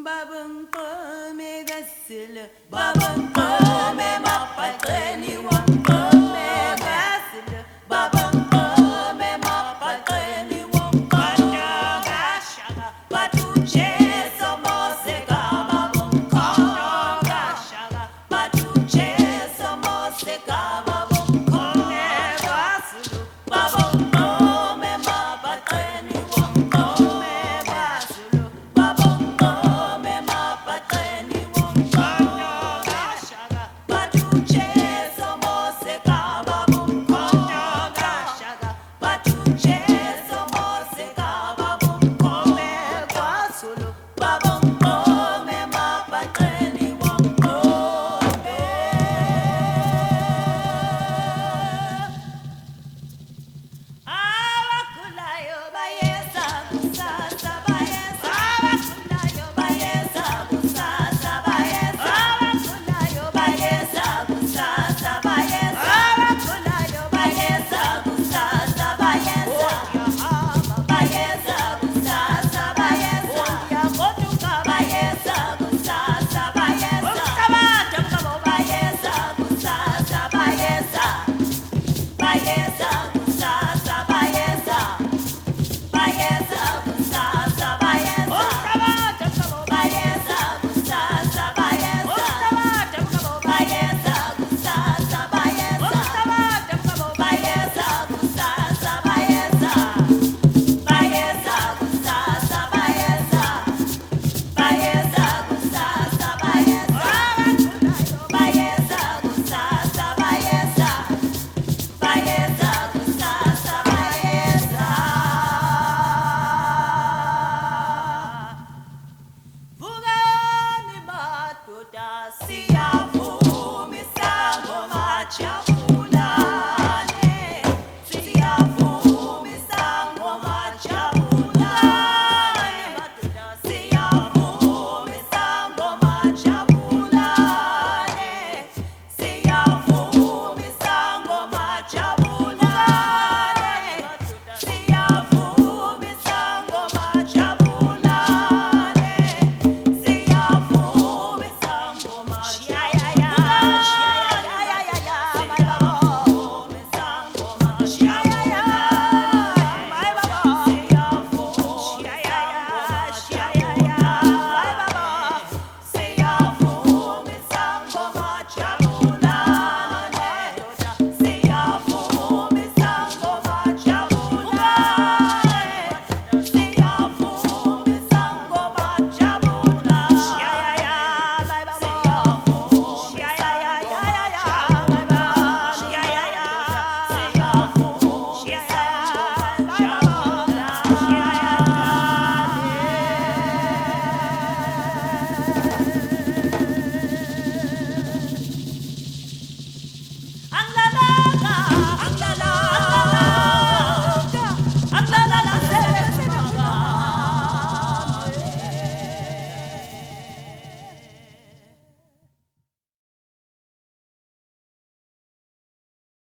babang peme gasil babang peme mapatreni wang Yeah.